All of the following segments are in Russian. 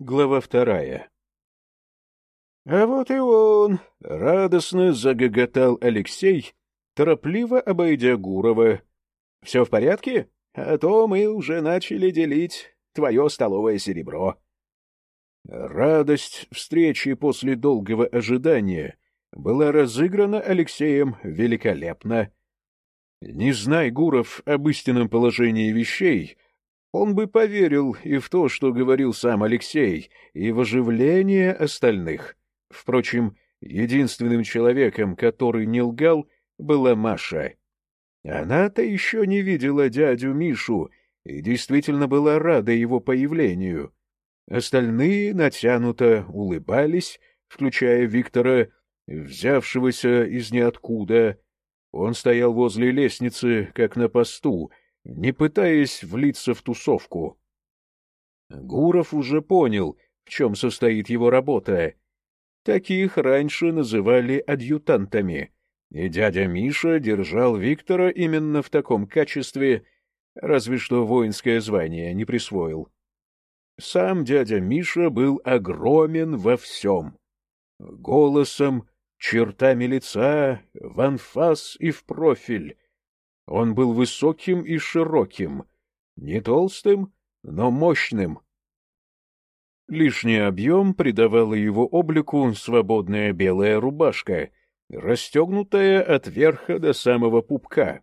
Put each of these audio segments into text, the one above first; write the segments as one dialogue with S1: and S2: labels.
S1: Глава вторая. — А вот и он! — радостно загоготал Алексей, торопливо обойдя Гурова. — Все в порядке? А то мы уже начали делить твое столовое серебро. Радость встречи после долгого ожидания была разыграна Алексеем великолепно. Не зная Гуров об истинном положении вещей, он бы поверил и в то, что говорил сам Алексей, и в оживление остальных. Впрочем, единственным человеком, который не лгал, была Маша. Она-то еще не видела дядю Мишу и действительно была рада его появлению. Остальные натянуто улыбались, включая Виктора, взявшегося из ниоткуда. Он стоял возле лестницы, как на посту, не пытаясь влиться в тусовку. Гуров уже понял, в чем состоит его работа. Таких раньше называли адъютантами, и дядя Миша держал Виктора именно в таком качестве, разве что воинское звание не присвоил. Сам дядя Миша был огромен во всем. Голосом, чертами лица, в анфас и в профиль, он был высоким и широким, не толстым, но мощным. Лишний объем придавала его облику свободная белая рубашка, расстегнутая от верха до самого пупка.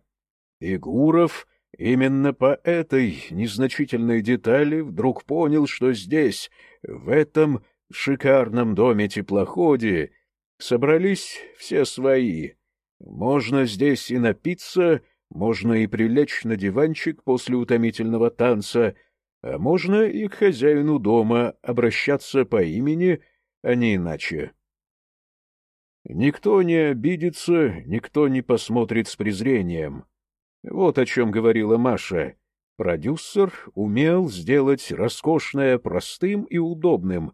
S1: И Гуров именно по этой незначительной детали вдруг понял, что здесь, в этом шикарном доме-теплоходе, собрались все свои. Можно здесь и напиться, можно и прилечь на диванчик после утомительного танца, а можно и к хозяину дома обращаться по имени, а не иначе. Никто не обидится, никто не посмотрит с презрением. Вот о чем говорила Маша. Продюсер умел сделать роскошное простым и удобным.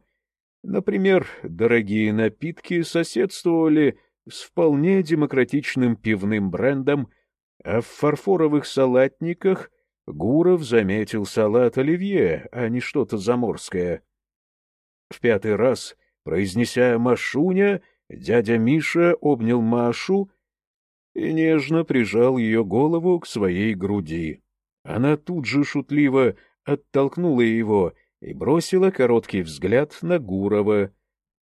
S1: Например, дорогие напитки соседствовали с вполне демократичным пивным брендом — а в фарфоровых салатниках Гуров заметил салат оливье, а не что-то заморское. В пятый раз, произнеся «Машуня», дядя Миша обнял Машу и нежно прижал ее голову к своей груди. Она тут же шутливо оттолкнула его и бросила короткий взгляд на Гурова.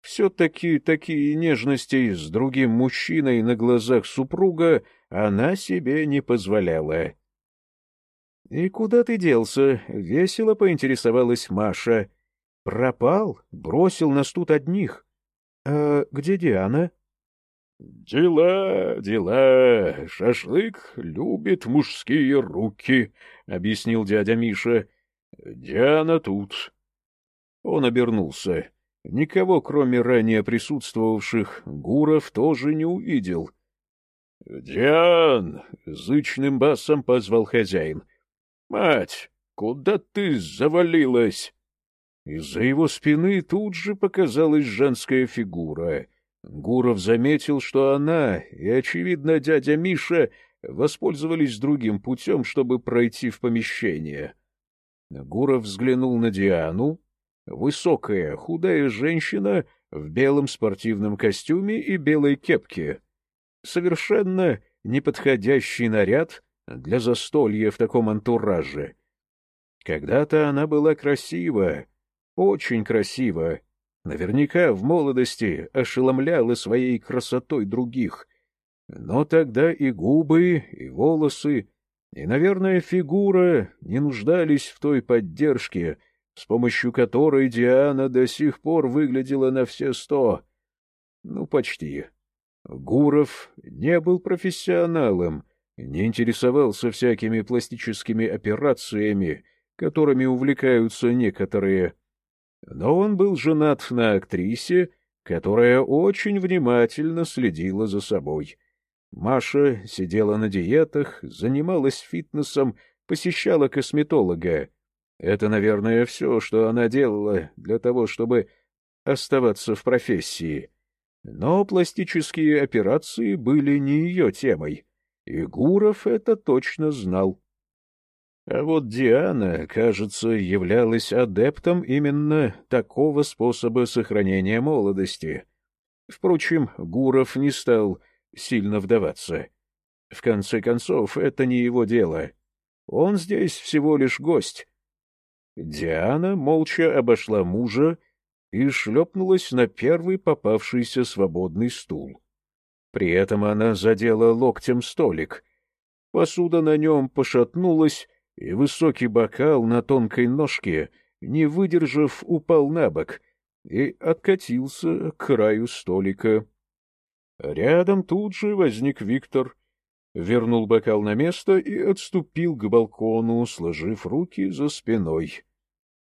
S1: Все-таки такие нежности с другим мужчиной на глазах супруга она себе не позволяла. — И куда ты делся? — весело поинтересовалась Маша. — Пропал, бросил нас тут одних. — А где Диана? — Дела, дела. Шашлык любит мужские руки, — объяснил дядя Миша. — Диана тут. Он обернулся. Никого, кроме ранее присутствовавших, Гуров тоже не увидел. — Диан! — зычным басом позвал хозяин. — Мать, куда ты завалилась? Из-за его спины тут же показалась женская фигура. Гуров заметил, что она и, очевидно, дядя Миша воспользовались другим путем, чтобы пройти в помещение. Гуров взглянул на Диану, Высокая, худая женщина в белом спортивном костюме и белой кепке. Совершенно неподходящий наряд для застолья в таком антураже. Когда-то она была красива, очень красива, наверняка в молодости ошеломляла своей красотой других. Но тогда и губы, и волосы, и, наверное, фигура не нуждались в той поддержке, с помощью которой Диана до сих пор выглядела на все сто. Ну, почти. Гуров не был профессионалом, не интересовался всякими пластическими операциями, которыми увлекаются некоторые. Но он был женат на актрисе, которая очень внимательно следила за собой. Маша сидела на диетах, занималась фитнесом, посещала косметолога, это, наверное, все, что она делала для того, чтобы оставаться в профессии. Но пластические операции были не ее темой, и Гуров это точно знал. А вот Диана, кажется, являлась адептом именно такого способа сохранения молодости. Впрочем, Гуров не стал сильно вдаваться. В конце концов, это не его дело. Он здесь всего лишь гость. Диана молча обошла мужа и шлепнулась на первый попавшийся свободный стул. При этом она задела локтем столик. Посуда на нем пошатнулась, и высокий бокал на тонкой ножке, не выдержав, упал на бок и откатился к краю столика. Рядом тут же возник Виктор, вернул бокал на место и отступил к балкону, сложив руки за спиной.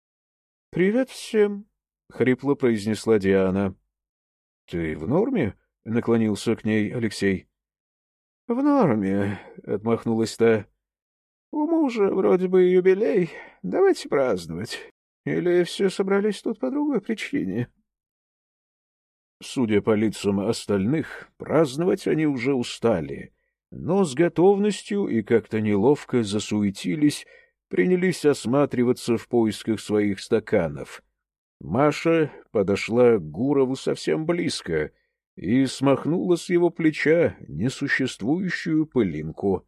S1: — Привет всем! — хрипло произнесла Диана. — Ты в норме? — наклонился к ней Алексей. — В норме, — отмахнулась та. — У мужа вроде бы юбилей. Давайте праздновать. Или все собрались тут по другой причине? Судя по лицам остальных, праздновать они уже устали, но с готовностью и как-то неловко засуетились, принялись осматриваться в поисках своих стаканов. Маша подошла к Гурову совсем близко и смахнула с его плеча несуществующую пылинку.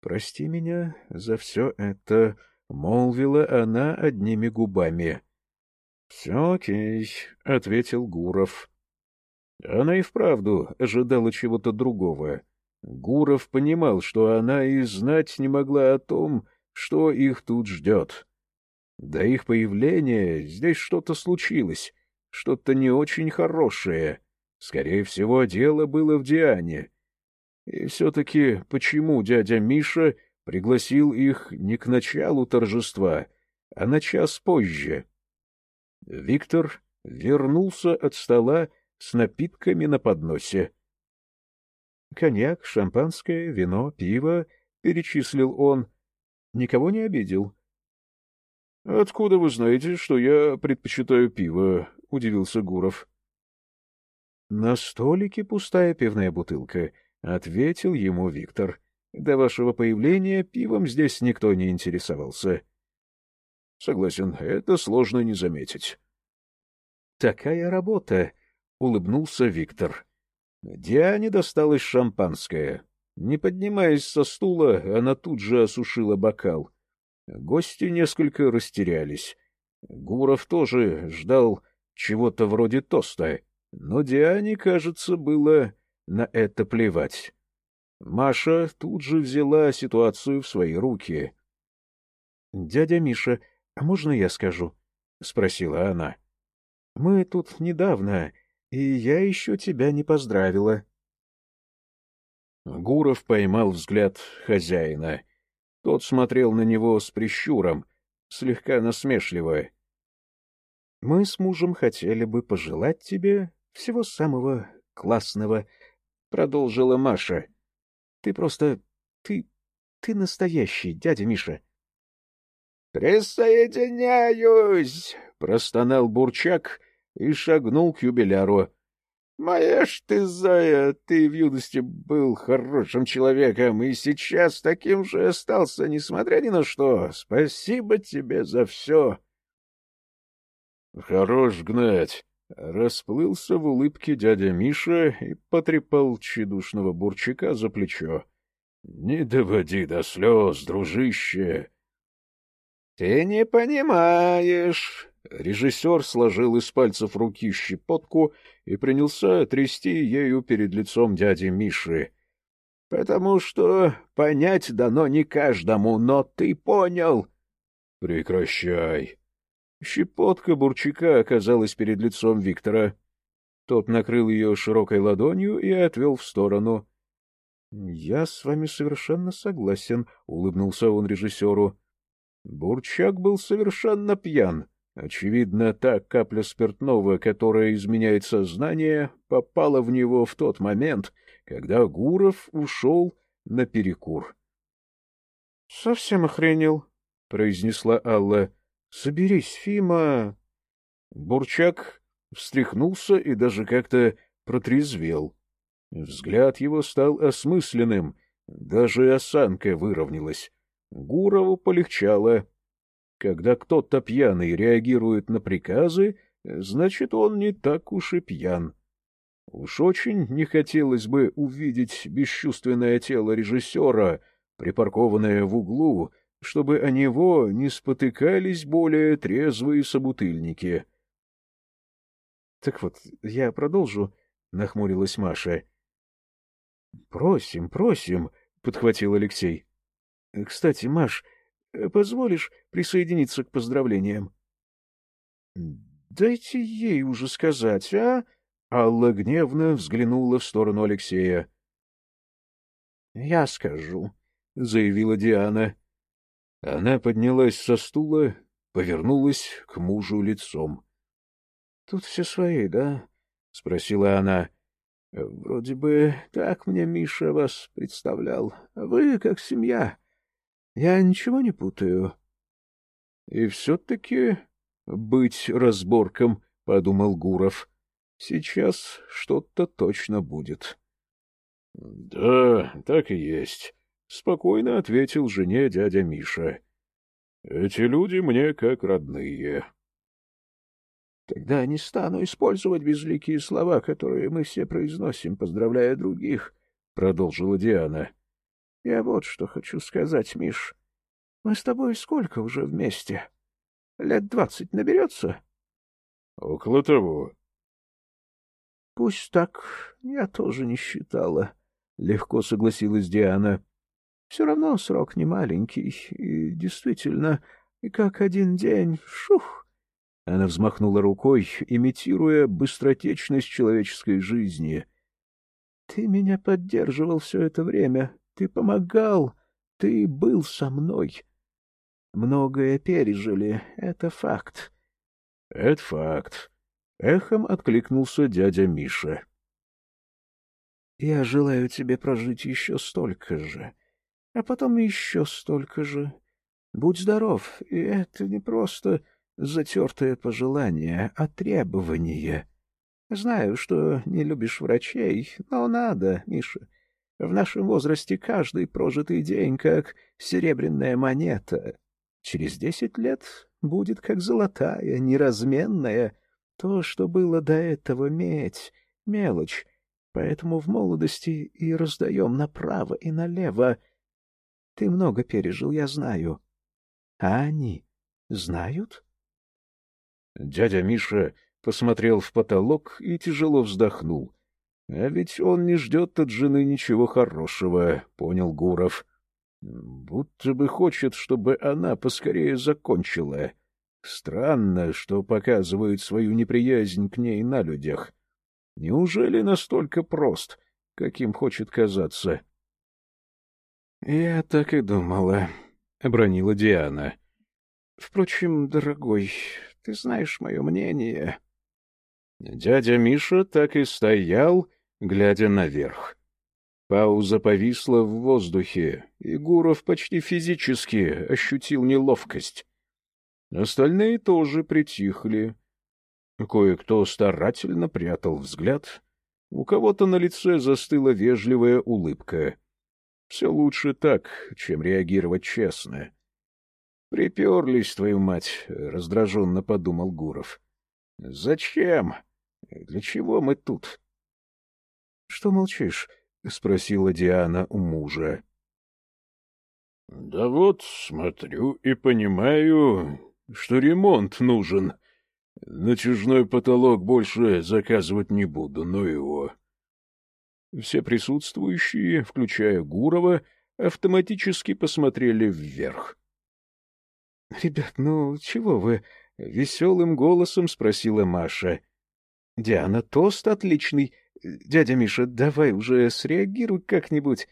S1: Прости меня за все это, — молвила она одними губами. — Все окей, — ответил Гуров. Она и вправду ожидала чего-то другого. Гуров понимал, что она и знать не могла о том, что их тут ждет. До их появления здесь что-то случилось, что-то не очень хорошее. Скорее всего, дело было в Диане. И все-таки почему дядя Миша пригласил их не к началу торжества, а на час позже? Виктор вернулся от стола с напитками на подносе. Коньяк, шампанское, вино, пиво, — перечислил он. Никого не обидел. — Откуда вы знаете, что я предпочитаю пиво? — удивился Гуров. — На столике пустая пивная бутылка —— ответил ему Виктор. — До вашего появления пивом здесь никто не интересовался. — Согласен, это сложно не заметить. — Такая работа! — улыбнулся Виктор. Диане досталось шампанское. Не поднимаясь со стула, она тут же осушила бокал. Гости несколько растерялись. Гуров тоже ждал чего-то вроде тоста, но Диане, кажется, было на это плевать. Маша тут же взяла ситуацию в свои руки. — Дядя Миша, а можно я скажу? — спросила она. — Мы тут недавно, и я еще тебя не поздравила. Гуров поймал взгляд хозяина. Тот смотрел на него с прищуром, слегка насмешливо. — Мы с мужем хотели бы пожелать тебе всего самого классного, продолжила Маша. — Ты просто... ты... ты настоящий, дядя Миша. — Присоединяюсь! — простонал Бурчак и шагнул к юбиляру. — Ж ты, Зая, ты в юности был хорошим человеком и сейчас таким же остался, несмотря ни на что. Спасибо тебе за все. — Хорош гнать, Расплылся в улыбке дядя Миша и потрепал тщедушного бурчака за плечо. — Не доводи до слез, дружище! — Ты не понимаешь! Режиссер сложил из пальцев руки щепотку и принялся трясти ею перед лицом дяди Миши. — Потому что понять дано не каждому, но ты понял. — Прекращай! Щепотка бурчака оказалась перед лицом Виктора. Тот накрыл ее широкой ладонью и отвел в сторону. — Я с вами совершенно согласен, — улыбнулся он режиссеру. Бурчак был совершенно пьян. Очевидно, та капля спиртного, которая изменяет сознание, попала в него в тот момент, когда Гуров ушел на перекур. — Совсем охренел, — произнесла Алла. Соберись, Фима! Бурчак встряхнулся и даже как-то протрезвел. Взгляд его стал осмысленным, даже осанка выровнялась. Гурову полегчало. Когда кто-то пьяный реагирует на приказы, значит, он не так уж и пьян. Уж очень не хотелось бы увидеть бесчувственное тело режиссера, припаркованное в углу, чтобы о него не спотыкались более трезвые собутыльники. — Так вот, я продолжу, — нахмурилась Маша. — Просим, просим, — подхватил Алексей. — Кстати, Маш, позволишь присоединиться к поздравлениям? — Дайте ей уже сказать, а? Алла гневно взглянула в сторону Алексея. — Я скажу, — заявила Диана. Она поднялась со стула, повернулась к мужу лицом. — Тут все свои, да? — спросила она. — Вроде бы так мне Миша вас представлял. Вы как семья. Я ничего не путаю. — И все-таки быть разборком, — подумал Гуров. — Сейчас что-то точно будет. — Да, так и есть, — спокойно ответил жене дядя Миша. — Эти люди мне как родные. — Тогда не стану использовать безликие слова, которые мы все произносим, поздравляя других, — продолжила Диана. — Я вот что хочу сказать, Миш. Мы с тобой сколько уже вместе? Лет двадцать наберется? — Около того. — Пусть так, я тоже не считала, — легко согласилась Диана. — Все равно срок не маленький, и действительно, и как один день, шух! Она взмахнула рукой, имитируя быстротечность человеческой жизни. — Ты меня поддерживал все это время, ты помогал, ты был со мной. Многое пережили, это факт. — Это факт. Эхом откликнулся дядя Миша. — Я желаю тебе прожить еще столько же, а потом еще столько же. Будь здоров, и это не просто затертое пожелание, а требование. Знаю, что не любишь врачей, но надо, Миша. В нашем возрасте каждый прожитый день как серебряная монета. Через десять лет будет как золотая, неразменная. То, что было до этого медь, мелочь. Поэтому в молодости и раздаем направо и налево. Ты много пережил, я знаю. А они знают? Дядя Миша посмотрел в потолок и тяжело вздохнул. — А ведь он не ждет от жены ничего хорошего, — понял Гуров. — Будто бы хочет, чтобы она поскорее закончила. Странно, что показывает свою неприязнь к ней на людях. Неужели настолько прост, каким хочет казаться? — Я так и думала, — обронила Диана. — Впрочем, дорогой, ты знаешь мое мнение. Дядя Миша так и стоял, глядя наверх. Пауза повисла в воздухе, и Гуров почти физически ощутил неловкость. Остальные тоже притихли. Кое-кто старательно прятал взгляд. У кого-то на лице застыла вежливая улыбка. Все лучше так, чем реагировать честно. Приперлись, твою мать, — раздраженно подумал Гуров. — Зачем? Для чего мы тут? — Что молчишь? — спросила Диана у мужа. — Да вот, смотрю и понимаю, что ремонт нужен. Натяжной потолок больше заказывать не буду, но его. Все присутствующие, включая Гурова, автоматически посмотрели вверх. — Ребят, ну чего вы? — веселым голосом спросила Маша. — Диана, тост отличный. Дядя Миша, давай уже среагируй как-нибудь.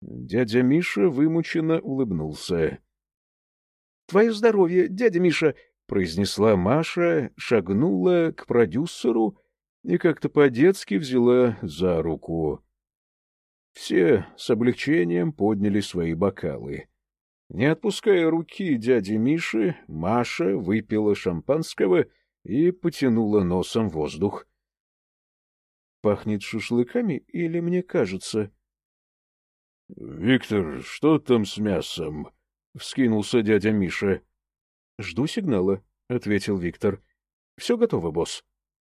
S1: Дядя Миша вымученно улыбнулся. — Твое здоровье, дядя Миша! — произнесла Маша, шагнула к продюсеру и как-то по-детски взяла за руку. Все с облегчением подняли свои бокалы. Не отпуская руки дяди Миши, Маша выпила шампанского и потянула носом воздух. — Пахнет шашлыками или мне кажется? — Виктор, что там с мясом? — вскинулся дядя Миша. — Жду сигнала, — ответил Виктор. — Все готово, босс.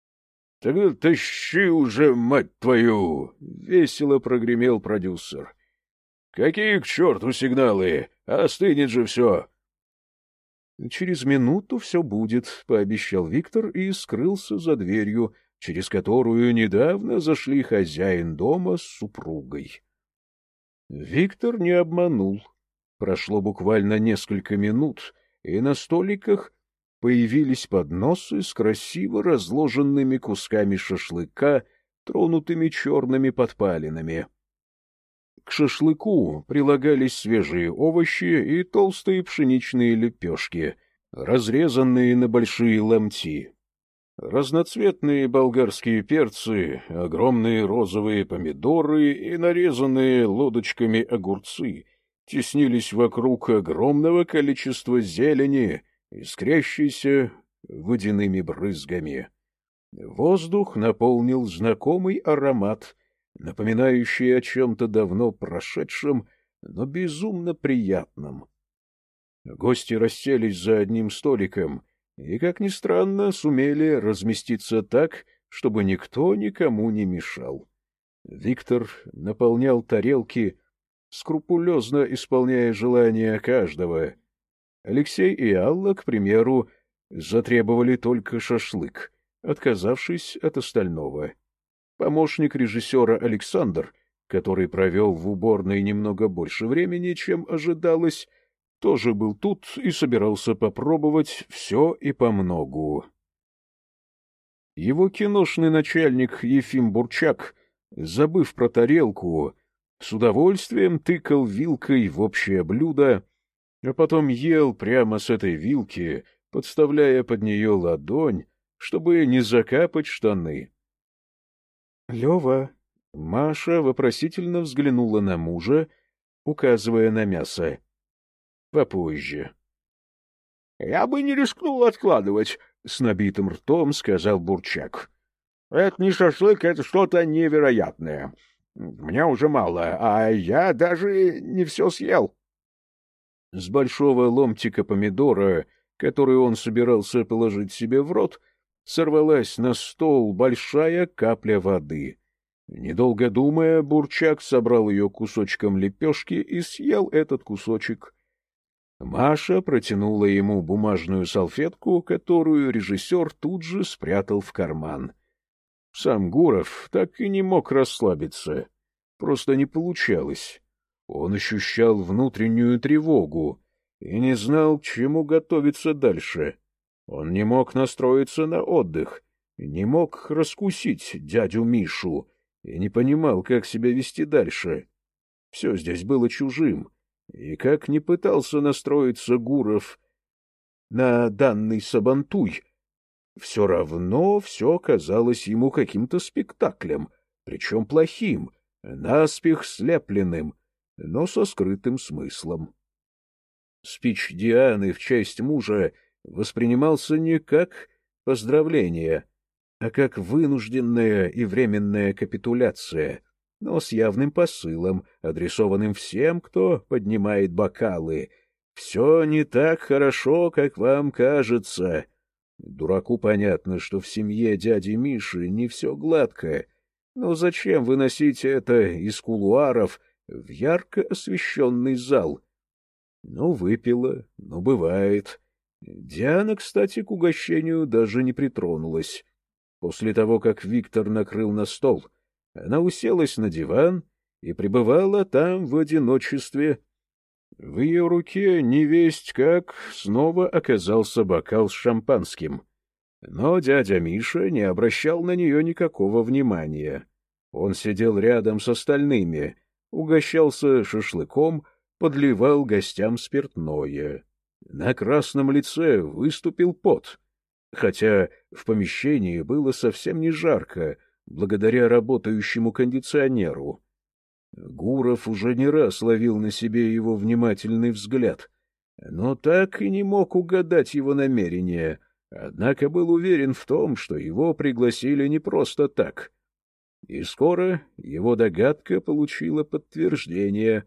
S1: — Тогда тащи уже, мать твою! — весело прогремел продюсер. — Какие к черту сигналы? Остынет же все. — Через минуту все будет, — пообещал Виктор и скрылся за дверью, через которую недавно зашли хозяин дома с супругой. Виктор не обманул. Прошло буквально несколько минут, и на столиках появились подносы с красиво разложенными кусками шашлыка, тронутыми черными подпалинами. К шашлыку прилагались свежие овощи и толстые пшеничные лепешки, разрезанные на большие ломти. Разноцветные болгарские перцы, огромные розовые помидоры и нарезанные лодочками огурцы теснились вокруг огромного количества зелени, искрящейся водяными брызгами. Воздух наполнил знакомый аромат, напоминающий о чем-то давно прошедшем, но безумно приятном. Гости расселись за одним столиком — и, как ни странно, сумели разместиться так, чтобы никто никому не мешал. Виктор наполнял тарелки, скрупулезно исполняя желания каждого. Алексей и Алла, к примеру, затребовали только шашлык, отказавшись от остального. Помощник режиссера Александр, который провел в уборной немного больше времени, чем ожидалось, тоже был тут и собирался попробовать все и помногу. Его киношный начальник Ефим Бурчак, забыв про тарелку, с удовольствием тыкал вилкой в общее блюдо, а потом ел прямо с этой вилки, подставляя под нее ладонь, чтобы не закапать штаны. — Лева! — Маша вопросительно взглянула на мужа, указывая на мясо попозже. — Я бы не рискнул откладывать, — с набитым ртом сказал Бурчак. — Это не шашлык, это что-то невероятное. Мне уже мало, а я даже не все съел. С большого ломтика помидора, который он собирался положить себе в рот, сорвалась на стол большая капля воды. Недолго думая, Бурчак собрал ее кусочком лепешки и съел этот кусочек. Маша протянула ему бумажную салфетку, которую режиссер тут же спрятал в карман. Сам Гуров так и не мог расслабиться. Просто не получалось. Он ощущал внутреннюю тревогу и не знал, к чему готовиться дальше. Он не мог настроиться на отдых, не мог раскусить дядю Мишу и не понимал, как себя вести дальше. Все здесь было чужим — и как не пытался настроиться Гуров на данный сабантуй, все равно все казалось ему каким-то спектаклем, причем плохим, наспех слепленным, но со скрытым смыслом. Спич Дианы в честь мужа воспринимался не как поздравление, а как вынужденная и временная капитуляция — но с явным посылом, адресованным всем, кто поднимает бокалы. «Все не так хорошо, как вам кажется». Дураку понятно, что в семье дяди Миши не все гладко, но зачем выносить это из кулуаров в ярко освещенный зал? Ну, выпила, ну, бывает. Диана, кстати, к угощению даже не притронулась. После того, как Виктор накрыл на стол — она уселась на диван и пребывала там в одиночестве. В ее руке невесть как снова оказался бокал с шампанским. Но дядя Миша не обращал на нее никакого внимания. Он сидел рядом с остальными, угощался шашлыком, подливал гостям спиртное. На красном лице выступил пот, хотя в помещении было совсем не жарко, благодаря работающему кондиционеру. Гуров уже не раз ловил на себе его внимательный взгляд, но так и не мог угадать его намерения, однако был уверен в том, что его пригласили не просто так. И скоро его догадка получила подтверждение.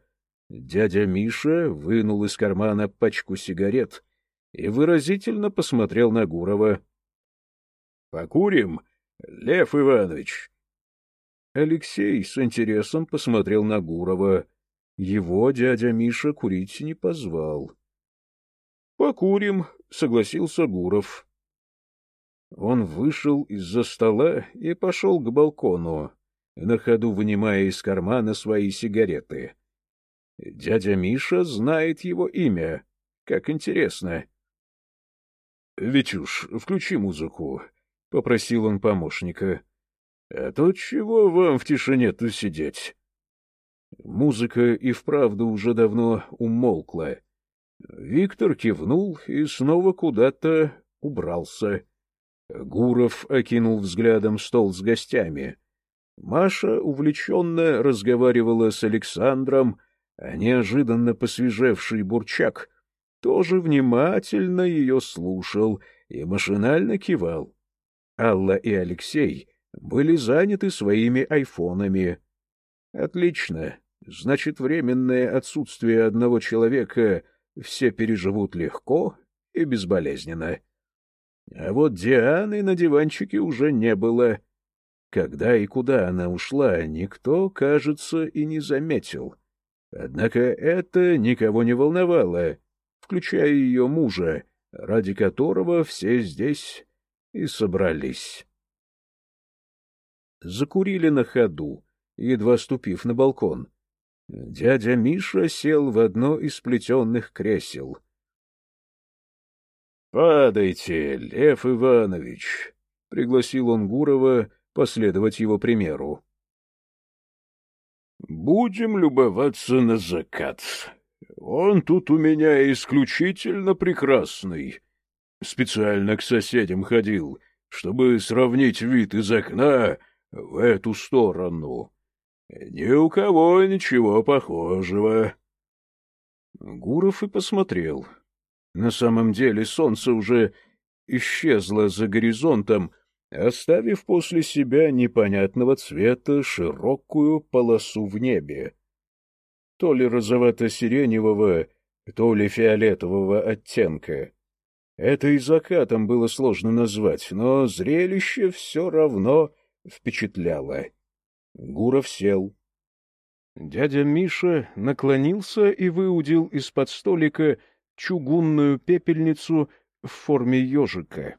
S1: Дядя Миша вынул из кармана пачку сигарет и выразительно посмотрел на Гурова. — Покурим, Лев Иванович? Алексей с интересом посмотрел на Гурова. Его дядя Миша курить не позвал. — Покурим, — согласился Гуров. Он вышел из-за стола и пошел к балкону, на ходу вынимая из кармана свои сигареты. Дядя Миша знает его имя. Как интересно. — Витюш, включи музыку, — попросил он помощника. — А то чего вам в тишине-то сидеть? Музыка и вправду уже давно умолкла. Виктор кивнул и снова куда-то убрался. Гуров окинул взглядом стол с гостями. Маша увлеченно разговаривала с Александром, а неожиданно посвежевший Бурчак тоже внимательно ее слушал и машинально кивал. Алла и Алексей были заняты своими айфонами. Отлично. Значит, временное отсутствие одного человека все переживут легко и безболезненно. А вот Дианы на диванчике уже не было. Когда и куда она ушла, никто, кажется, и не заметил. Однако это никого не волновало, включая ее мужа, ради которого все здесь и собрались. Закурили на ходу, едва ступив на балкон. Дядя Миша сел в одно из плетенных кресел. — Падайте, Лев Иванович! — пригласил он Гурова последовать его примеру. Будем любоваться на закат. Он тут у меня исключительно прекрасный. Специально к соседям ходил, чтобы сравнить вид из окна в эту сторону. Ни у кого ничего похожего. Гуров и посмотрел. На самом деле солнце уже исчезло за горизонтом, оставив после себя непонятного цвета широкую полосу в небе. То ли розовато-сиреневого, то ли фиолетового оттенка. Это и закатом было сложно назвать, но зрелище все равно впечатляло. Гуров сел. Дядя Миша наклонился и выудил из-под столика чугунную пепельницу в форме ежика.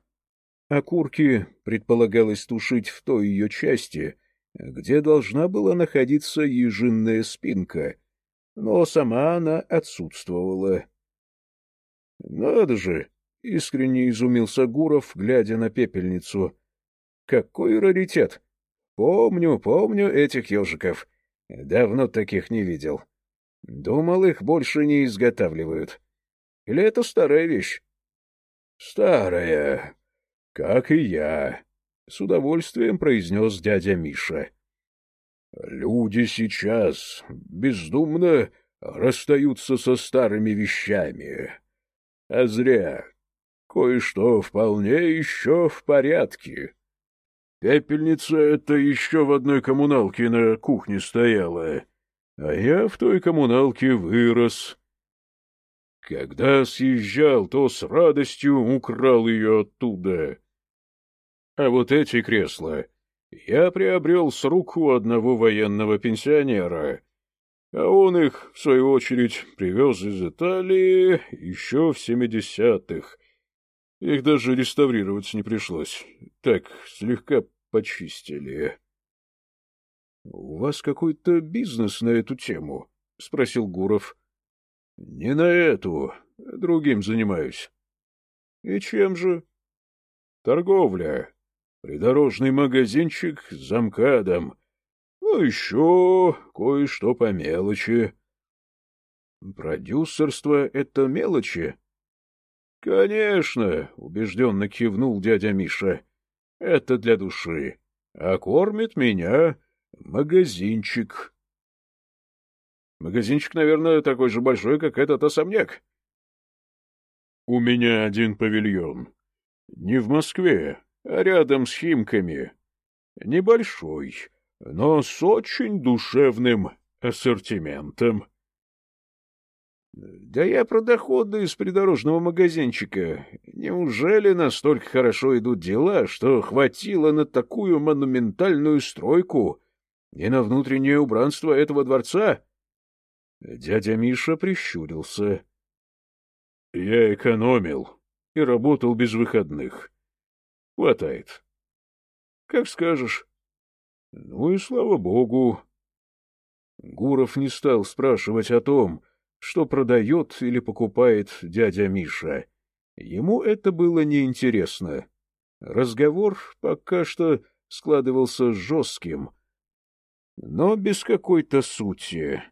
S1: Окурки предполагалось тушить в той ее части, где должна была находиться ежинная спинка, но сама она отсутствовала. — Надо же! — искренне изумился Гуров, глядя на пепельницу. — Какой раритет! Помню, помню этих ежиков. Давно таких не видел. Думал, их больше не изготавливают. Или это старая вещь? — Старая, — Как и я, — с удовольствием произнес дядя Миша. — Люди сейчас бездумно расстаются со старыми вещами. А зря. Кое-что вполне еще в порядке. Пепельница эта еще в одной коммуналке на кухне стояла, а я в той коммуналке вырос. Когда съезжал, то с радостью украл ее оттуда. А вот эти кресла я приобрел с рук у одного военного пенсионера, а он их, в свою очередь, привез из Италии еще в семидесятых. Их даже реставрировать не пришлось. Так, слегка почистили. — У вас какой-то бизнес на эту тему? — спросил Гуров. — Не на эту. Другим занимаюсь. — И чем же? — Торговля. Придорожный магазинчик с замкадом. Ну, еще кое-что по мелочи. Продюсерство — это мелочи? — Конечно, — убежденно кивнул дядя Миша. — Это для души. А кормит меня магазинчик. Магазинчик, наверное, такой же большой, как этот особняк. — У меня один павильон. Не в Москве, рядом с Химками. Небольшой, но с очень душевным ассортиментом. — Да я про доходы из придорожного магазинчика. Неужели настолько хорошо идут дела, что хватило на такую монументальную стройку и на внутреннее убранство этого дворца? Дядя Миша прищурился. — Я экономил и работал без выходных. Хватает. — Как скажешь. — Ну и слава богу. Гуров не стал спрашивать о том, что продает или покупает дядя Миша. Ему это было неинтересно. Разговор пока что складывался жестким, но без какой-то сути.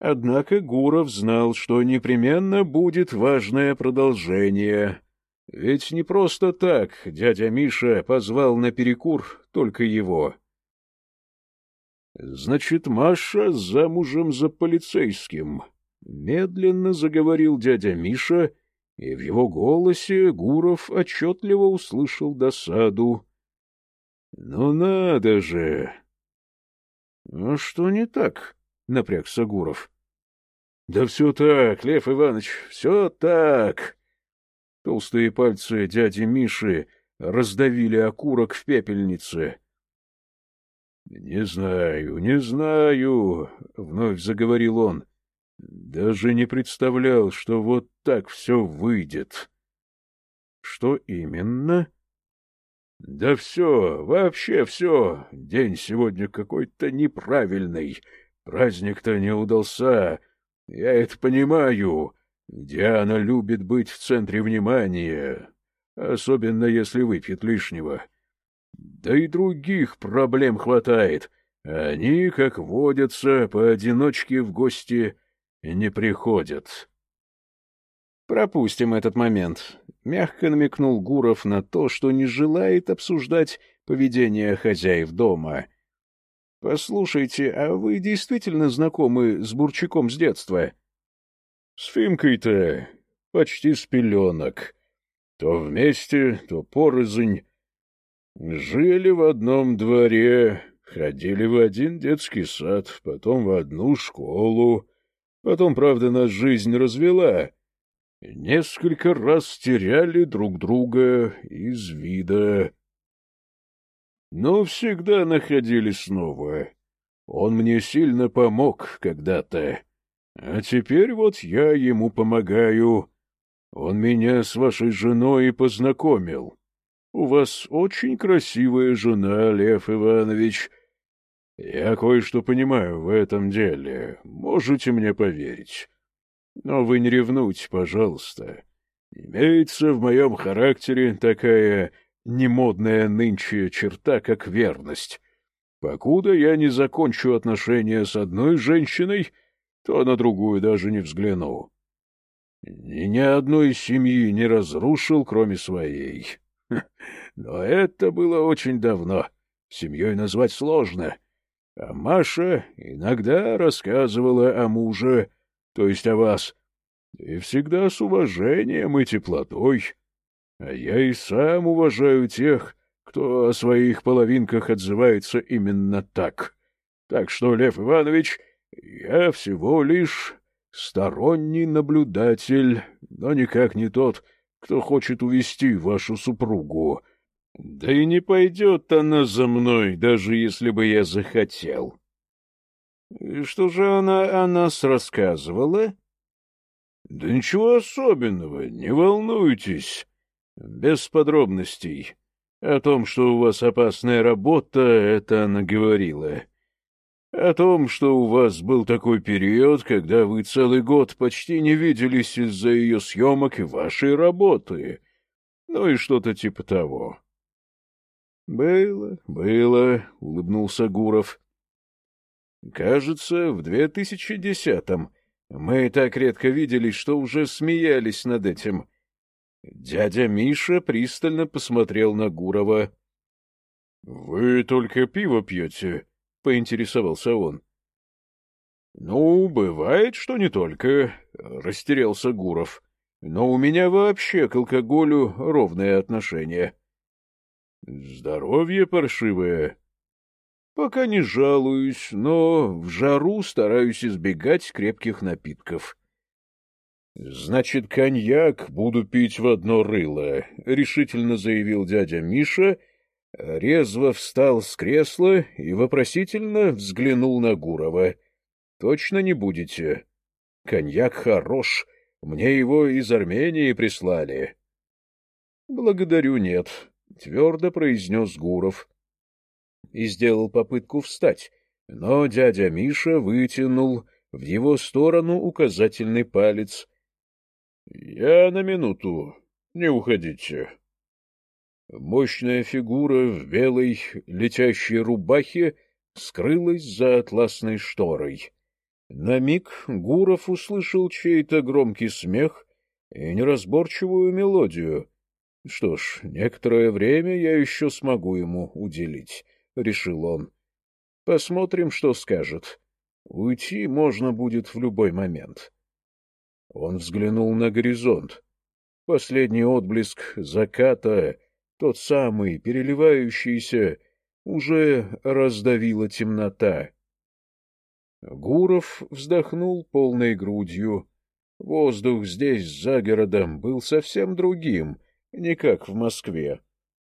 S1: Однако Гуров знал, что непременно будет важное продолжение. Ведь не просто так дядя Миша позвал на перекур только его. «Значит, Маша замужем за полицейским», Медленно заговорил дядя Миша, и в его голосе Гуров отчетливо услышал досаду. — Ну надо же! — А что не так? — напрягся Гуров. — Да все так, Лев Иванович, все так. Толстые пальцы дяди Миши раздавили окурок в пепельнице. — Не знаю, не знаю, — вновь заговорил он. Даже не представлял, что вот так все выйдет. Что именно? Да все, вообще все. День сегодня какой-то неправильный. Праздник-то не удался. Я это понимаю. Диана любит быть в центре внимания, особенно если выпьет лишнего. Да и других проблем хватает. Они, как водятся, поодиночке в гости не приходят. Пропустим этот момент. Мягко намекнул Гуров на то, что не желает обсуждать поведение хозяев дома. — Послушайте, а вы действительно знакомы с Бурчаком с детства? — С Фимкой-то почти с пеленок. То вместе, то порознь. Жили в одном дворе, ходили в один детский сад, потом в одну школу. Потом, правда, нас жизнь развела. Несколько раз теряли друг друга из вида. Но всегда находили снова. Он мне сильно помог когда-то. А теперь вот я ему помогаю. Он меня с вашей женой познакомил. У вас очень красивая жена, Лев Иванович. Я кое-что понимаю в этом деле, можете мне поверить. Но вы не ревнуйте, пожалуйста. Имеется в моем характере такая немодная нынче черта, как верность. Покуда я не закончу отношения с одной женщиной, то на другую даже не взгляну. И ни одной семьи не разрушил, кроме своей. Но это было очень давно. Семьей назвать сложно — а Маша иногда рассказывала о муже, то есть о вас, и всегда с уважением и теплотой. А я и сам уважаю тех, кто о своих половинках отзывается именно так. Так что, Лев Иванович, я всего лишь сторонний наблюдатель, но никак не тот, кто хочет увести вашу супругу. Да и не пойдет она за мной, даже если бы я захотел. — Что же она о нас рассказывала? — Да ничего особенного, не волнуйтесь. Без подробностей. О том, что у вас опасная работа, это она говорила. О том, что у вас был такой период, когда вы целый год почти не виделись из-за ее съемок и вашей работы. Ну и что-то типа того. «Было, было», — улыбнулся Гуров. «Кажется, в две тысячи десятом мы так редко виделись, что уже смеялись над этим». Дядя Миша пристально посмотрел на Гурова. «Вы только пиво пьете?» — поинтересовался он. «Ну, бывает, что не только», — растерялся Гуров. «Но у меня вообще к алкоголю ровное отношение». Здоровье паршивое. Пока не жалуюсь, но в жару стараюсь избегать крепких напитков. Значит, коньяк буду пить в одно рыло, — решительно заявил дядя Миша, резво встал с кресла и вопросительно взглянул на Гурова. — Точно не будете? Коньяк хорош, мне его из Армении прислали. — Благодарю, нет, — твердо произнес Гуров. И сделал попытку встать, но дядя Миша вытянул в его сторону указательный палец —— Я на минуту. Не уходите. Мощная фигура в белой летящей рубахе скрылась за атласной шторой. На миг Гуров услышал чей-то громкий смех и неразборчивую мелодию. Что ж, некоторое время я еще смогу ему уделить, — решил он. Посмотрим, что скажет. Уйти можно будет в любой момент. Он взглянул на горизонт. Последний отблеск заката, тот самый, переливающийся, уже раздавила темнота. Гуров вздохнул полной грудью. Воздух здесь, за городом, был совсем другим, не как в Москве.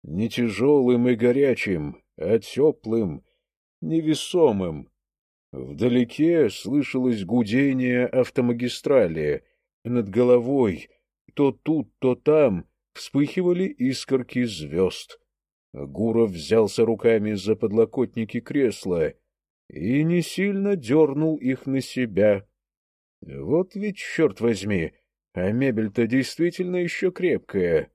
S1: Не тяжелым и горячим, а теплым, невесомым. Вдалеке слышалось гудение автомагистрали, над головой, то тут, то там, вспыхивали искорки звезд. Гуров взялся руками за подлокотники кресла и не сильно дернул их на себя. Вот ведь, черт возьми, а мебель-то действительно еще крепкая.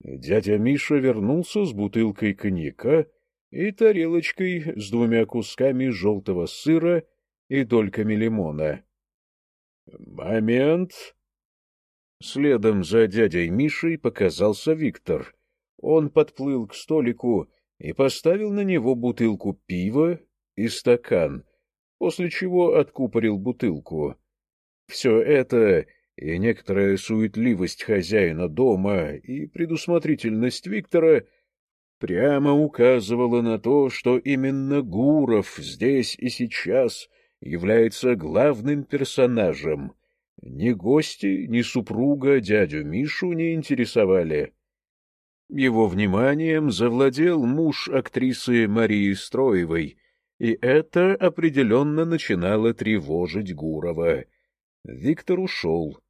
S1: Дядя Миша вернулся с бутылкой коньяка и тарелочкой с двумя кусками желтого сыра и дольками лимона. «Момент!» Следом за дядей Мишей показался Виктор. Он подплыл к столику и поставил на него бутылку пива и стакан, после чего откупорил бутылку. Все это и некоторая суетливость хозяина дома и предусмотрительность Виктора прямо указывала на то, что именно Гуров здесь и сейчас — является главным персонажем. Ни гости, ни супруга дядю Мишу не интересовали. Его вниманием завладел муж актрисы Марии Строевой, и это определенно начинало тревожить Гурова. Виктор ушел.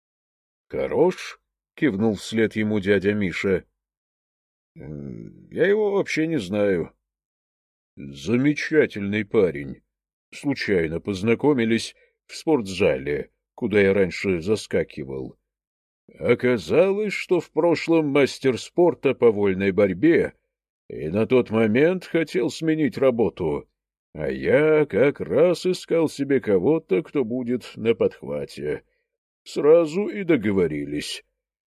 S1: — Хорош? — кивнул вслед ему дядя Миша. — Я его вообще не знаю. — Замечательный парень случайно познакомились в спортзале, куда я раньше заскакивал. Оказалось, что в прошлом мастер спорта по вольной борьбе, и на тот момент хотел сменить работу, а я как раз искал себе кого-то, кто будет на подхвате. Сразу и договорились.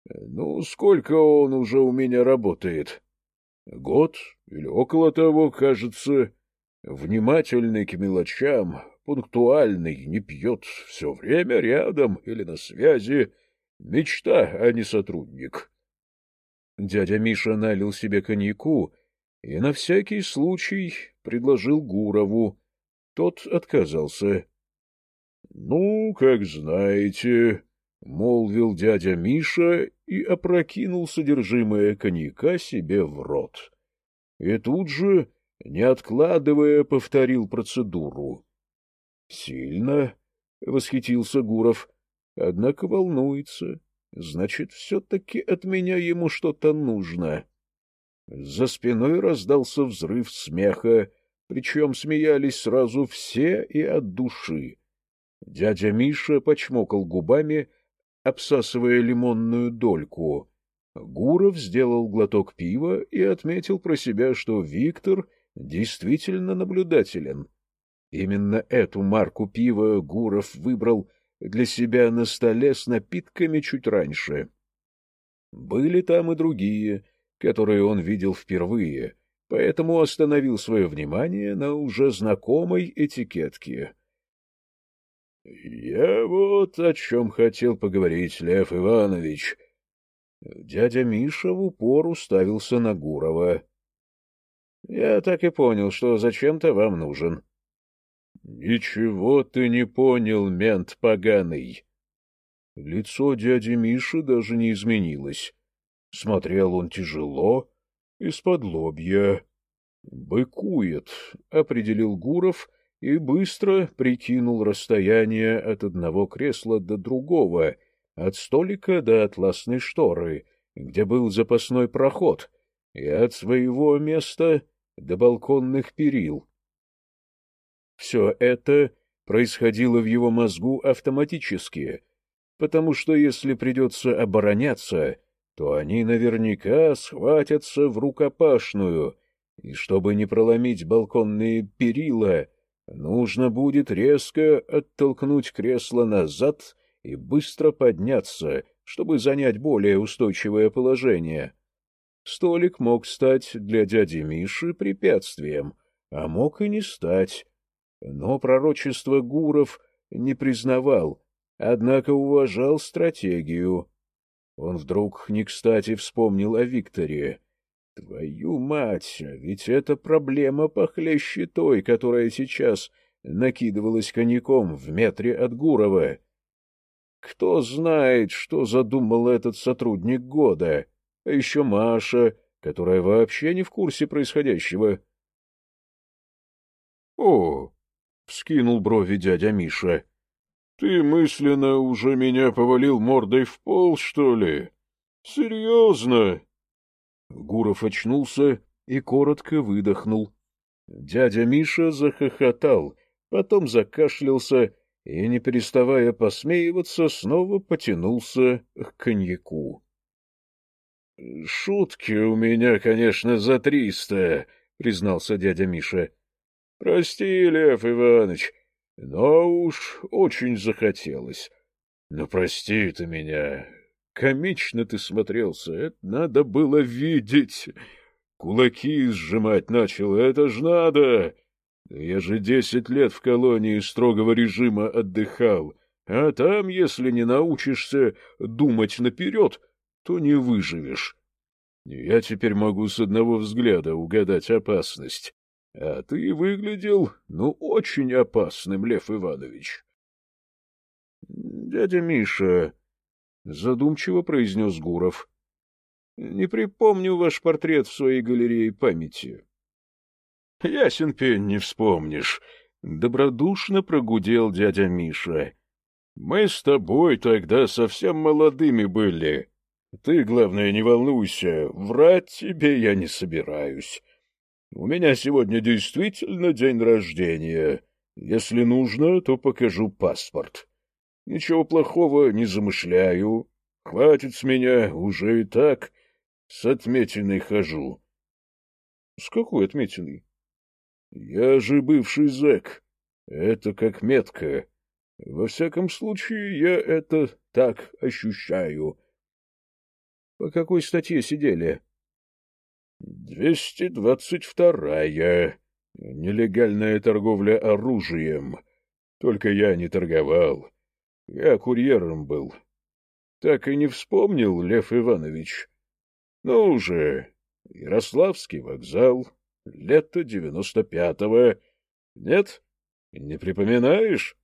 S1: Ну, сколько он уже у меня работает? Год или около того, кажется. Внимательный к мелочам, пунктуальный, не пьет, все время рядом или на связи. Мечта, а не сотрудник. Дядя Миша налил себе коньяку и на всякий случай предложил Гурову. Тот отказался. — Ну, как знаете, — молвил дядя Миша и опрокинул содержимое коньяка себе в рот. И тут же не откладывая, повторил процедуру. — Сильно, — восхитился Гуров, — однако волнуется. Значит, все-таки от меня ему что-то нужно. За спиной раздался взрыв смеха, причем смеялись сразу все и от души. Дядя Миша почмокал губами, обсасывая лимонную дольку. Гуров сделал глоток пива и отметил про себя, что Виктор действительно наблюдателен. Именно эту марку пива Гуров выбрал для себя на столе с напитками чуть раньше. Были там и другие, которые он видел впервые, поэтому остановил свое внимание на уже знакомой этикетке. — Я вот о чем хотел поговорить, Лев Иванович. Дядя Миша в упор уставился на Гурова. — Я так и понял, что зачем-то вам нужен. — Ничего ты не понял, мент поганый. Лицо дяди Миши даже не изменилось. Смотрел он тяжело, из-под лобья. «Быкует», — определил Гуров и быстро прикинул расстояние от одного кресла до другого, от столика до атласной шторы, где был запасной проход, и от своего места до балконных перил. Все это происходило в его мозгу автоматически, потому что если придется обороняться, то они наверняка схватятся в рукопашную, и чтобы не проломить балконные перила, нужно будет резко оттолкнуть кресло назад и быстро подняться, чтобы занять более устойчивое положение. Столик мог стать для дяди Миши препятствием, а мог и не стать. Но пророчество Гуров не признавал, однако уважал стратегию. Он вдруг не кстати вспомнил о Викторе. Твою мать, а ведь это проблема похлеще той, которая сейчас накидывалась коньяком в метре от Гурова. Кто знает, что задумал этот сотрудник года, а еще Маша, которая вообще не в курсе происходящего. — О! — вскинул брови дядя Миша. Ты мысленно уже меня повалил мордой в пол, что ли? Серьезно? Гуров очнулся и коротко выдохнул. Дядя Миша захохотал, потом закашлялся и, не переставая посмеиваться, снова потянулся к коньяку. — Шутки у меня, конечно, за триста, — признался дядя Миша. — Прости, Лев Иванович, но уж очень захотелось. Но прости ты меня. Комично ты смотрелся, это надо было видеть. Кулаки сжимать начал, это ж надо. Я же десять лет в колонии строгого режима отдыхал, а там, если не научишься думать наперед, то не выживешь. Я теперь могу с одного взгляда угадать опасность. А ты выглядел, ну, очень опасным, Лев Иванович. — Дядя Миша, — задумчиво произнес Гуров, — не припомню ваш портрет в своей галерее памяти. — Ясен пень не вспомнишь, — добродушно прогудел дядя Миша. — Мы с тобой тогда совсем молодыми были. Ты, главное, не волнуйся, врать тебе я не собираюсь. У меня сегодня действительно день рождения. Если нужно, то покажу паспорт. Ничего плохого не замышляю. Хватит с меня, уже и так с отметиной хожу. — С какой отметиной? — Я же бывший зэк. Это как метка. Во всяком случае, я это так ощущаю. — По какой статье сидели? Двести двадцать вторая. Нелегальная торговля оружием. Только я не торговал. Я курьером был. Так и не вспомнил, Лев Иванович. Ну уже, Ярославский вокзал, лето девяносто пятого. Нет? Не припоминаешь?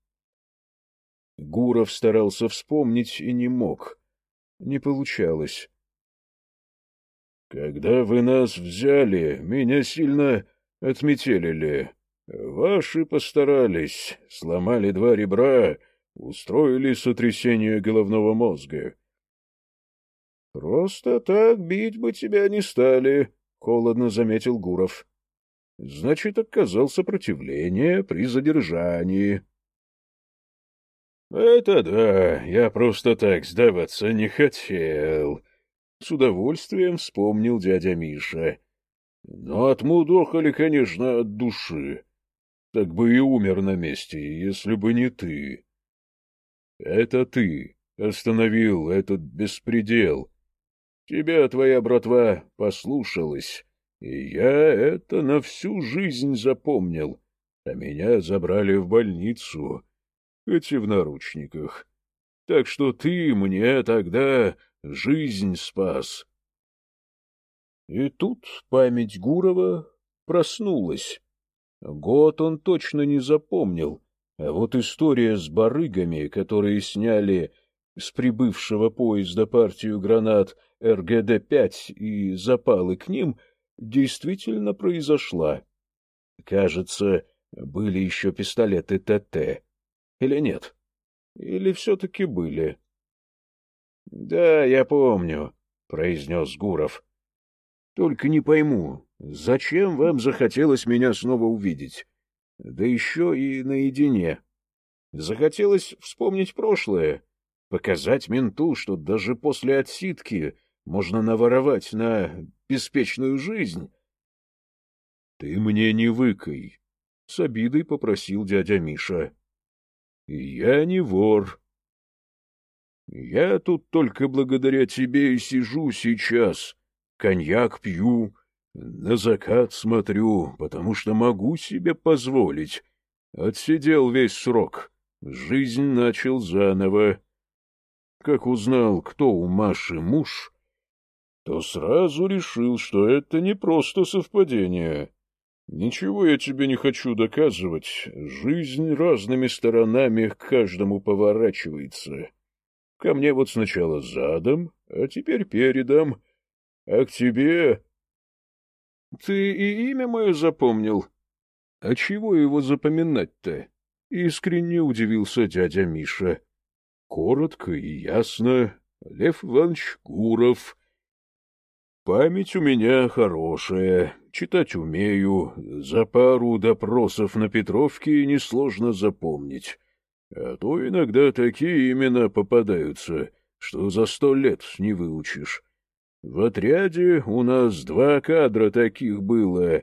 S1: Гуров старался вспомнить и не мог. Не получалось. Когда вы нас взяли, меня сильно отметелили. Ваши постарались, сломали два ребра, устроили сотрясение головного мозга. — Просто так бить бы тебя не стали, — холодно заметил Гуров. — Значит, оказал сопротивление при задержании. — Это да, я просто так сдаваться не хотел, с удовольствием вспомнил дядя Миша. Но отмудохали, конечно, от души. Так бы и умер на месте, если бы не ты. Это ты остановил этот беспредел. Тебя твоя братва послушалась, и я это на всю жизнь запомнил, а меня забрали в больницу, хоть и в наручниках. Так что ты мне тогда жизнь спас. И тут память Гурова проснулась. Год он точно не запомнил, а вот история с барыгами, которые сняли с прибывшего поезда партию гранат РГД-5 и запалы к ним действительно произошла. Кажется, были еще пистолеты ТТ. Или нет? Или все-таки были? — Да, я помню, — произнес Гуров. — Только не пойму, зачем вам захотелось меня снова увидеть? Да еще и наедине. Захотелось вспомнить прошлое, показать менту, что даже после отсидки можно наворовать на беспечную жизнь. — Ты мне не выкай, — с обидой попросил дядя Миша. — Я не вор. Я тут только благодаря тебе и сижу сейчас, коньяк пью, на закат смотрю, потому что могу себе позволить. Отсидел весь срок, жизнь начал заново. Как узнал, кто у Маши муж, то сразу решил, что это не просто совпадение. Ничего я тебе не хочу доказывать. Жизнь разными сторонами к каждому поворачивается. Ко мне вот сначала задом, а теперь передом. А к тебе... Ты и имя мое запомнил? А чего его запоминать-то? Искренне удивился дядя Миша. Коротко и ясно. Лев Иванович Гуров. Память у меня хорошая, читать умею, за пару допросов на Петровке несложно запомнить. А то иногда такие имена попадаются, что за сто лет не выучишь. В отряде у нас два кадра таких было,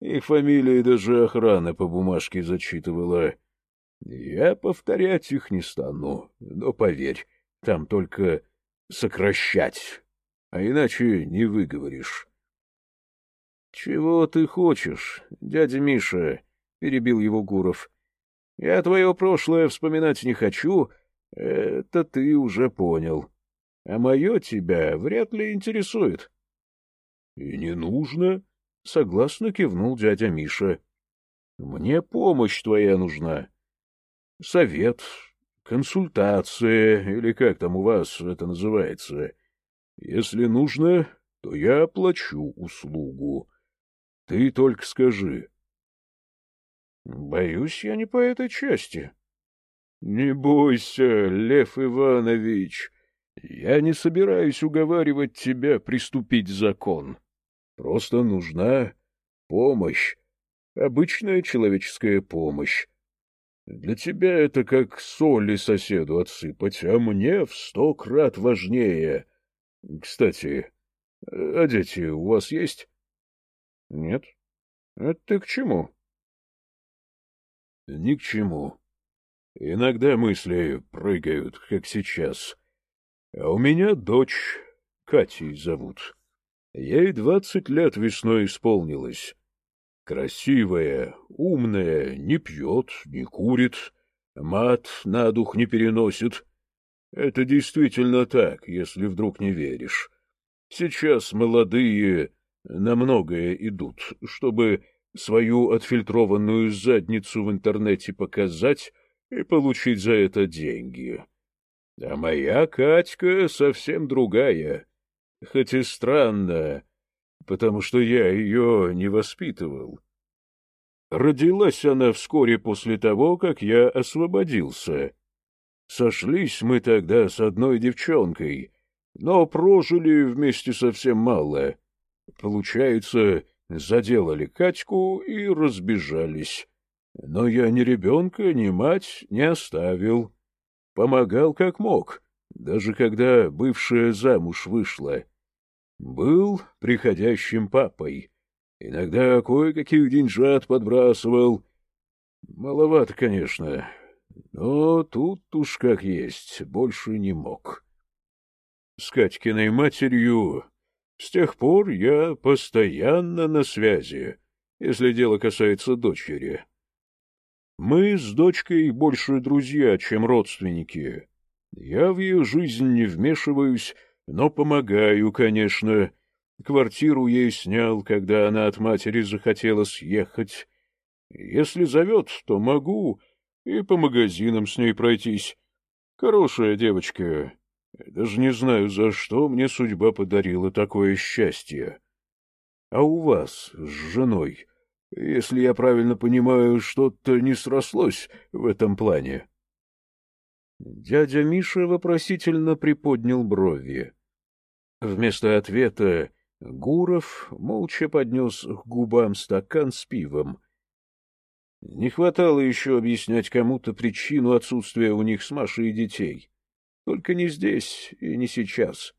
S1: их фамилии даже охрана по бумажке зачитывала. Я повторять их не стану, но поверь, там только сокращать а иначе не выговоришь. — Чего ты хочешь, дядя Миша? — перебил его Гуров. — Я твое прошлое вспоминать не хочу, это ты уже понял. А мое тебя вряд ли интересует. — И не нужно, — согласно кивнул дядя Миша. — Мне помощь твоя нужна. Совет, консультация, или как там у вас это называется. Если нужно, то я оплачу услугу. Ты только скажи. — Боюсь, я не по этой части. — Не бойся, Лев Иванович. Я не собираюсь уговаривать тебя приступить закон. Просто нужна помощь, обычная человеческая помощь. Для тебя это как соли соседу отсыпать, а мне в сто крат важнее — Кстати, а дети у вас есть? — Нет. — Это ты к чему? — Ни к чему. Иногда мысли прыгают, как сейчас. А у меня дочь, Катей зовут. Ей двадцать лет весной исполнилось. Красивая, умная, не пьет, не курит, мат на дух не переносит — это действительно так, если вдруг не веришь. Сейчас молодые на многое идут, чтобы свою отфильтрованную задницу в интернете показать и получить за это деньги. А моя Катька совсем другая, хоть и странно, потому что я ее не воспитывал. Родилась она вскоре после того, как я освободился, Сошлись мы тогда с одной девчонкой, но прожили вместе совсем мало. Получается, заделали Катьку и разбежались. Но я ни ребенка, ни мать не оставил. Помогал как мог, даже когда бывшая замуж вышла. Был приходящим папой. Иногда кое-каких деньжат подбрасывал. Маловато, конечно, но тут уж как есть, больше не мог. С Катькиной матерью с тех пор я постоянно на связи, если дело касается дочери. Мы с дочкой больше друзья, чем родственники. Я в ее жизнь не вмешиваюсь, но помогаю, конечно. Квартиру ей снял, когда она от матери захотела съехать. Если зовет, то могу, и по магазинам с ней пройтись. Хорошая девочка. Даже не знаю, за что мне судьба подарила такое счастье. А у вас с женой, если я правильно понимаю, что-то не срослось в этом плане? Дядя Миша вопросительно приподнял брови. Вместо ответа Гуров молча поднес к губам стакан с пивом. Не хватало еще объяснять кому-то причину отсутствия у них с Машей детей. Только не здесь и не сейчас,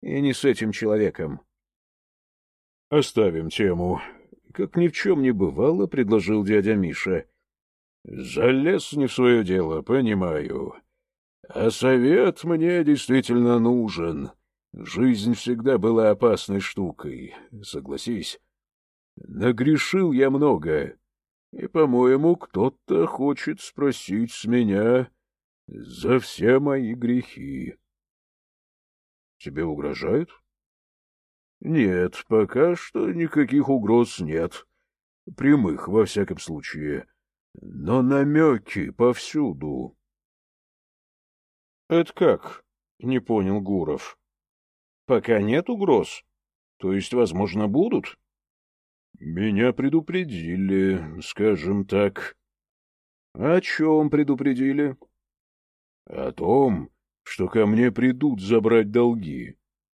S1: и не с этим человеком. — Оставим тему. Как ни в чем не бывало, — предложил дядя Миша. — Залез не в свое дело, понимаю. А совет мне действительно нужен. — Жизнь всегда была опасной штукой, согласись. Нагрешил я много, и, по-моему, кто-то хочет спросить с меня за все мои грехи. Тебе угрожают? Нет, пока что никаких угроз нет. Прямых, во всяком случае. Но намеки повсюду. — Это как? — не понял Гуров. Пока нет угроз. То есть, возможно, будут? Меня предупредили, скажем так. О чем предупредили? О том, что ко мне придут забрать долги.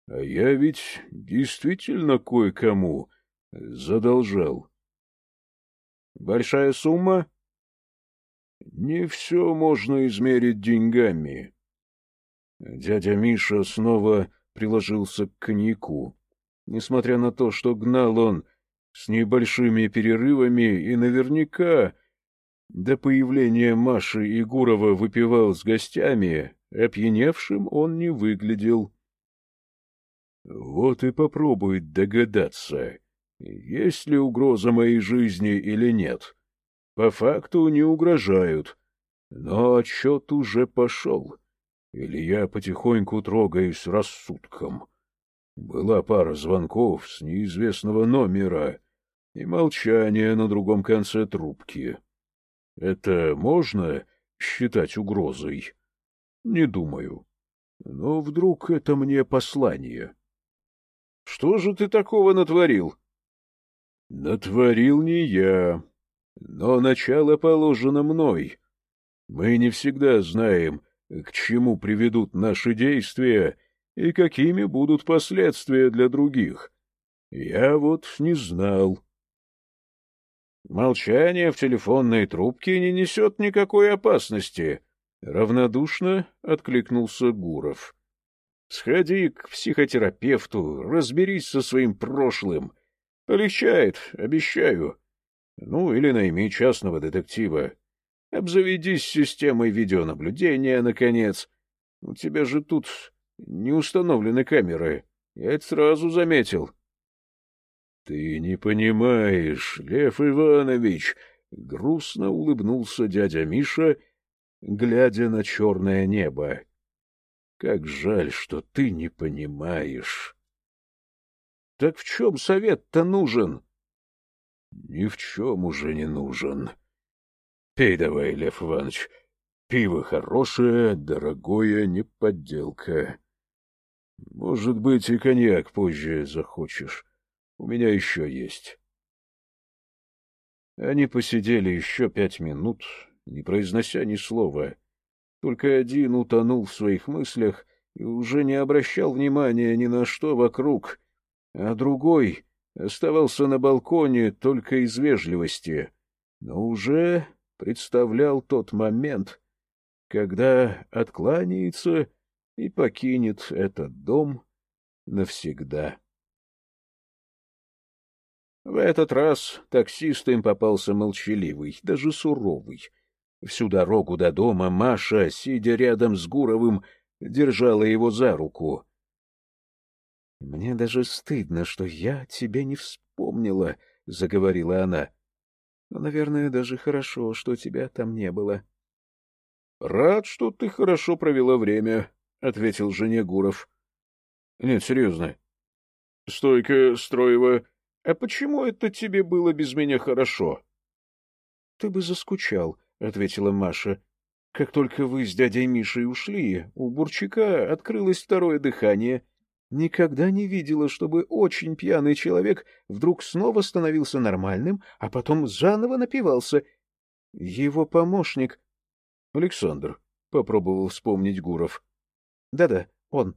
S1: А я ведь действительно кое-кому задолжал. Большая сумма? Не все можно измерить деньгами. Дядя Миша снова приложился к коньяку. Несмотря на то, что гнал он с небольшими перерывами и наверняка до появления Маши Гурова выпивал с гостями, опьяневшим он не выглядел. Вот и попробует догадаться, есть ли угроза моей жизни или нет. По факту не угрожают, но отчет уже пошел. Или я потихоньку трогаюсь рассудком. Была пара звонков с неизвестного номера и молчание на другом конце трубки. Это можно считать угрозой? Не думаю. Но вдруг это мне послание? Что же ты такого натворил? Натворил не я, но начало положено мной. Мы не всегда знаем, к чему приведут наши действия и какими будут последствия для других. Я вот не знал. Молчание в телефонной трубке не несет никакой опасности, — равнодушно откликнулся Гуров. — Сходи к психотерапевту, разберись со своим прошлым. Полегчает, обещаю. Ну, или найми частного детектива. Обзаведись системой видеонаблюдения, наконец. У тебя же тут не установлены камеры. Я это сразу заметил. — Ты не понимаешь, Лев Иванович, — грустно улыбнулся дядя Миша, глядя на черное небо. — Как жаль, что ты не понимаешь. — Так в чем совет-то нужен? — Ни в чем уже не нужен. — Пей давай, Лев Иванович. Пиво хорошее, дорогое, не подделка. Может быть, и коньяк позже захочешь. У меня еще есть. Они посидели еще пять минут, не произнося ни слова. Только один утонул в своих мыслях и уже не обращал внимания ни на что вокруг, а другой оставался на балконе только из вежливости, но уже представлял тот момент, когда откланяется и покинет этот дом навсегда. В этот раз таксист им попался молчаливый, даже суровый. Всю дорогу до дома Маша, сидя рядом с Гуровым, держала его за руку. — Мне даже стыдно, что я тебя не вспомнила, — заговорила она. Но, наверное, даже хорошо, что тебя там не было. — Рад, что ты хорошо провела время, — ответил жене Гуров. — Нет, серьезно. — Стойка, Строева, а почему это тебе было без меня хорошо? — Ты бы заскучал, — ответила Маша. Как только вы с дядей Мишей ушли, у Бурчака открылось второе дыхание. Никогда не видела, чтобы очень пьяный человек вдруг снова становился нормальным, а потом заново напивался. Его помощник... — Александр, — попробовал вспомнить Гуров. Да — Да-да, он.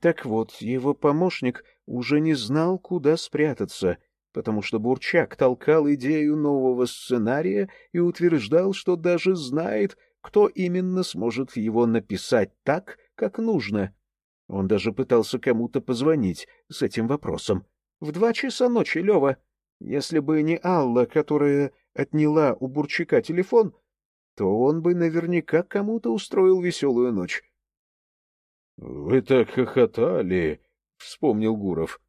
S1: Так вот, его помощник уже не знал, куда спрятаться, потому что Бурчак толкал идею нового сценария и утверждал, что даже знает, кто именно сможет его написать так, как нужно. Он даже пытался кому-то позвонить с этим вопросом. В два часа ночи, Лева. Если бы не Алла, которая отняла у Бурчака телефон, то он бы наверняка кому-то устроил веселую ночь. — Вы так хохотали, — вспомнил Гуров.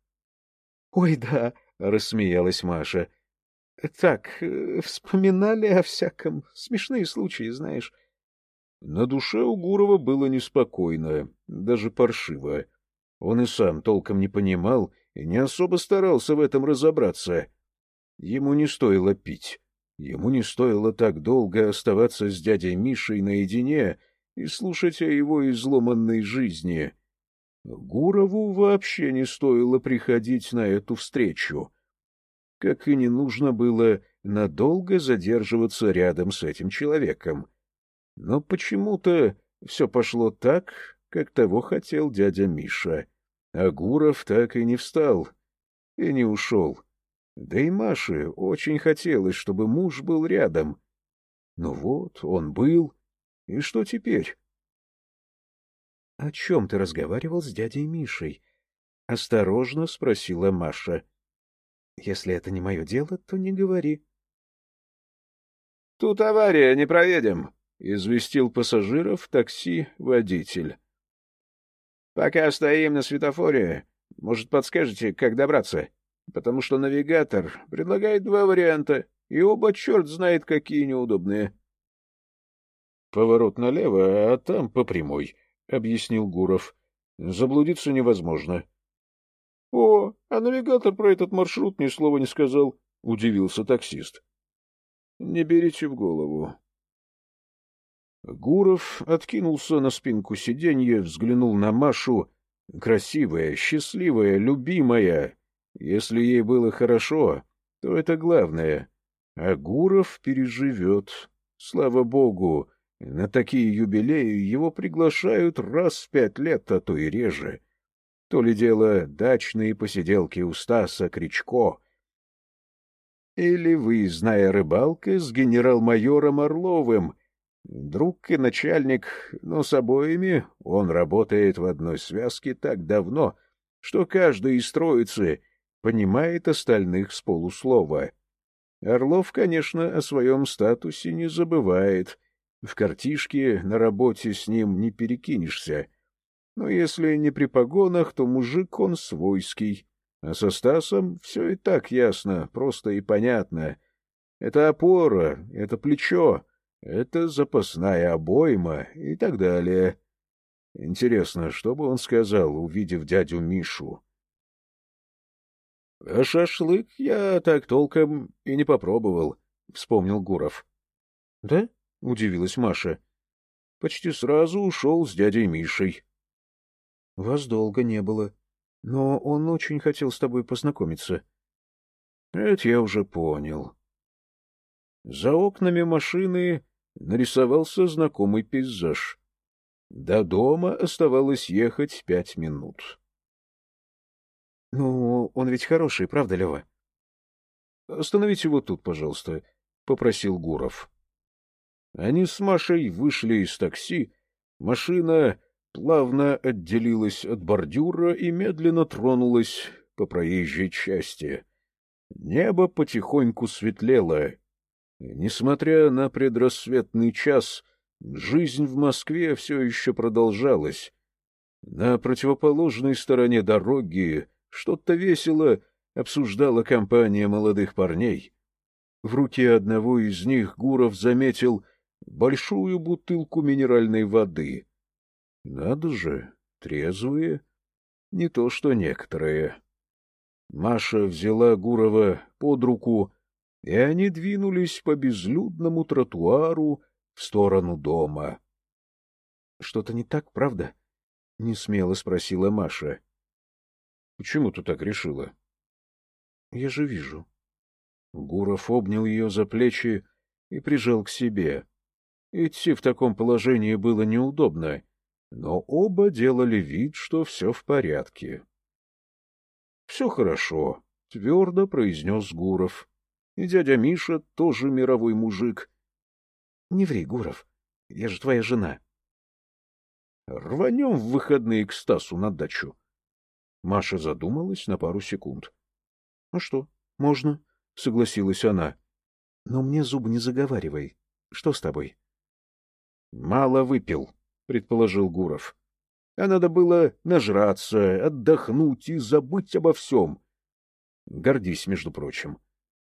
S1: — Ой, да, — рассмеялась Маша. — Так, э, вспоминали о всяком. Смешные случаи, знаешь. На душе у Гурова было неспокойно, даже паршиво. Он и сам толком не понимал и не особо старался в этом разобраться. Ему не стоило пить. Ему не стоило так долго оставаться с дядей Мишей наедине и слушать о его изломанной жизни. Гурову вообще не стоило приходить на эту встречу. Как и не нужно было надолго задерживаться рядом с этим человеком. Но почему-то все пошло так, как того хотел дядя Миша. А Гуров так и не встал и не ушел. Да и Маше очень хотелось, чтобы муж был рядом. Ну вот, он был. И что теперь? — О чем ты разговаривал с дядей Мишей? — осторожно спросила Маша. — Если это не мое дело, то не говори. — Тут авария, не проедем, известил пассажиров такси водитель. — Пока стоим на светофоре, может, подскажете, как добраться? Потому что навигатор предлагает два варианта, и оба черт знает какие неудобные. — Поворот налево, а там по прямой, — объяснил Гуров. — Заблудиться невозможно. — О, а навигатор про этот маршрут ни слова не сказал, — удивился таксист. — Не берите в голову. Гуров откинулся на спинку сиденья, взглянул на Машу. Красивая, счастливая, любимая. Если ей было хорошо, то это главное. А Гуров переживет. Слава богу, на такие юбилеи его приглашают раз в пять лет, а то и реже. То ли дело дачные посиделки у Стаса Кричко. Или выездная рыбалка с генерал-майором Орловым — Друг и начальник, но с обоими он работает в одной связке так давно, что каждый из троицы понимает остальных с полуслова. Орлов, конечно, о своем статусе не забывает. В картишке на работе с ним не перекинешься. Но если не при погонах, то мужик он свойский. А со Стасом все и так ясно, просто и понятно. Это опора, это плечо, это запасная обойма и так далее. Интересно, что бы он сказал, увидев дядю Мишу? — А шашлык я так толком и не попробовал, — вспомнил Гуров. — Да? — удивилась Маша. — Почти сразу ушел с дядей Мишей. — Вас долго не было, но он очень хотел с тобой познакомиться. — Это я уже понял. За окнами машины нарисовался знакомый пейзаж. До дома оставалось ехать пять минут. — Ну, он ведь хороший, правда, Лева? — Остановите его тут, пожалуйста, — попросил Гуров. Они с Машей вышли из такси, машина плавно отделилась от бордюра и медленно тронулась по проезжей части. Небо потихоньку светлело, Несмотря на предрассветный час, жизнь в Москве все еще продолжалась. На противоположной стороне дороги что-то весело обсуждала компания молодых парней. В руке одного из них Гуров заметил большую бутылку минеральной воды. Надо же, трезвые, не то что некоторые. Маша взяла Гурова под руку и они двинулись по безлюдному тротуару в сторону дома.
S2: — Что-то не так, правда? — несмело спросила Маша.
S1: — Почему ты так решила?
S2: — Я же вижу.
S1: Гуров обнял ее за плечи и прижал к себе. Идти в таком положении было неудобно, но оба делали вид, что все в порядке. — Все хорошо, — твердо произнес Гуров. И дядя Миша тоже мировой мужик.
S2: — Не ври, Гуров, я же твоя жена.
S1: — Рванем в выходные к Стасу на дачу. Маша задумалась на пару секунд.
S2: — Ну что, можно, — согласилась она. — Но мне зуб не заговаривай. Что с тобой?
S1: — Мало выпил, — предположил Гуров. — А надо было нажраться, отдохнуть и забыть обо всем. Гордись, между прочим.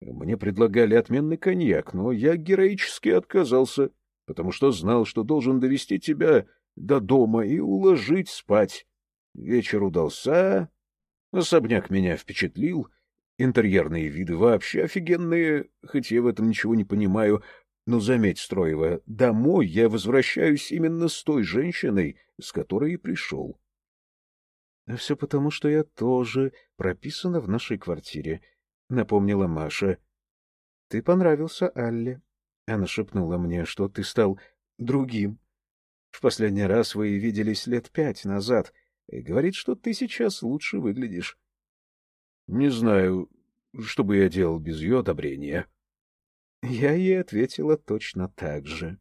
S1: Мне предлагали отменный коньяк, но я героически отказался, потому что знал, что должен довести тебя до дома и уложить спать. Вечер удался, особняк меня впечатлил — Интерьерные виды вообще офигенные, хоть я в этом ничего не понимаю. Но заметь, Строева, домой я возвращаюсь именно с той женщиной, с которой и пришел.
S2: — все потому, что я тоже прописана в нашей квартире, — напомнила Маша. — Ты понравился Алле. Она шепнула мне, что ты стал другим. В последний раз вы виделись лет пять назад, и говорит, что ты сейчас лучше выглядишь.
S1: Не знаю, что бы я делал без ее одобрения.
S2: Я ей ответила точно так же.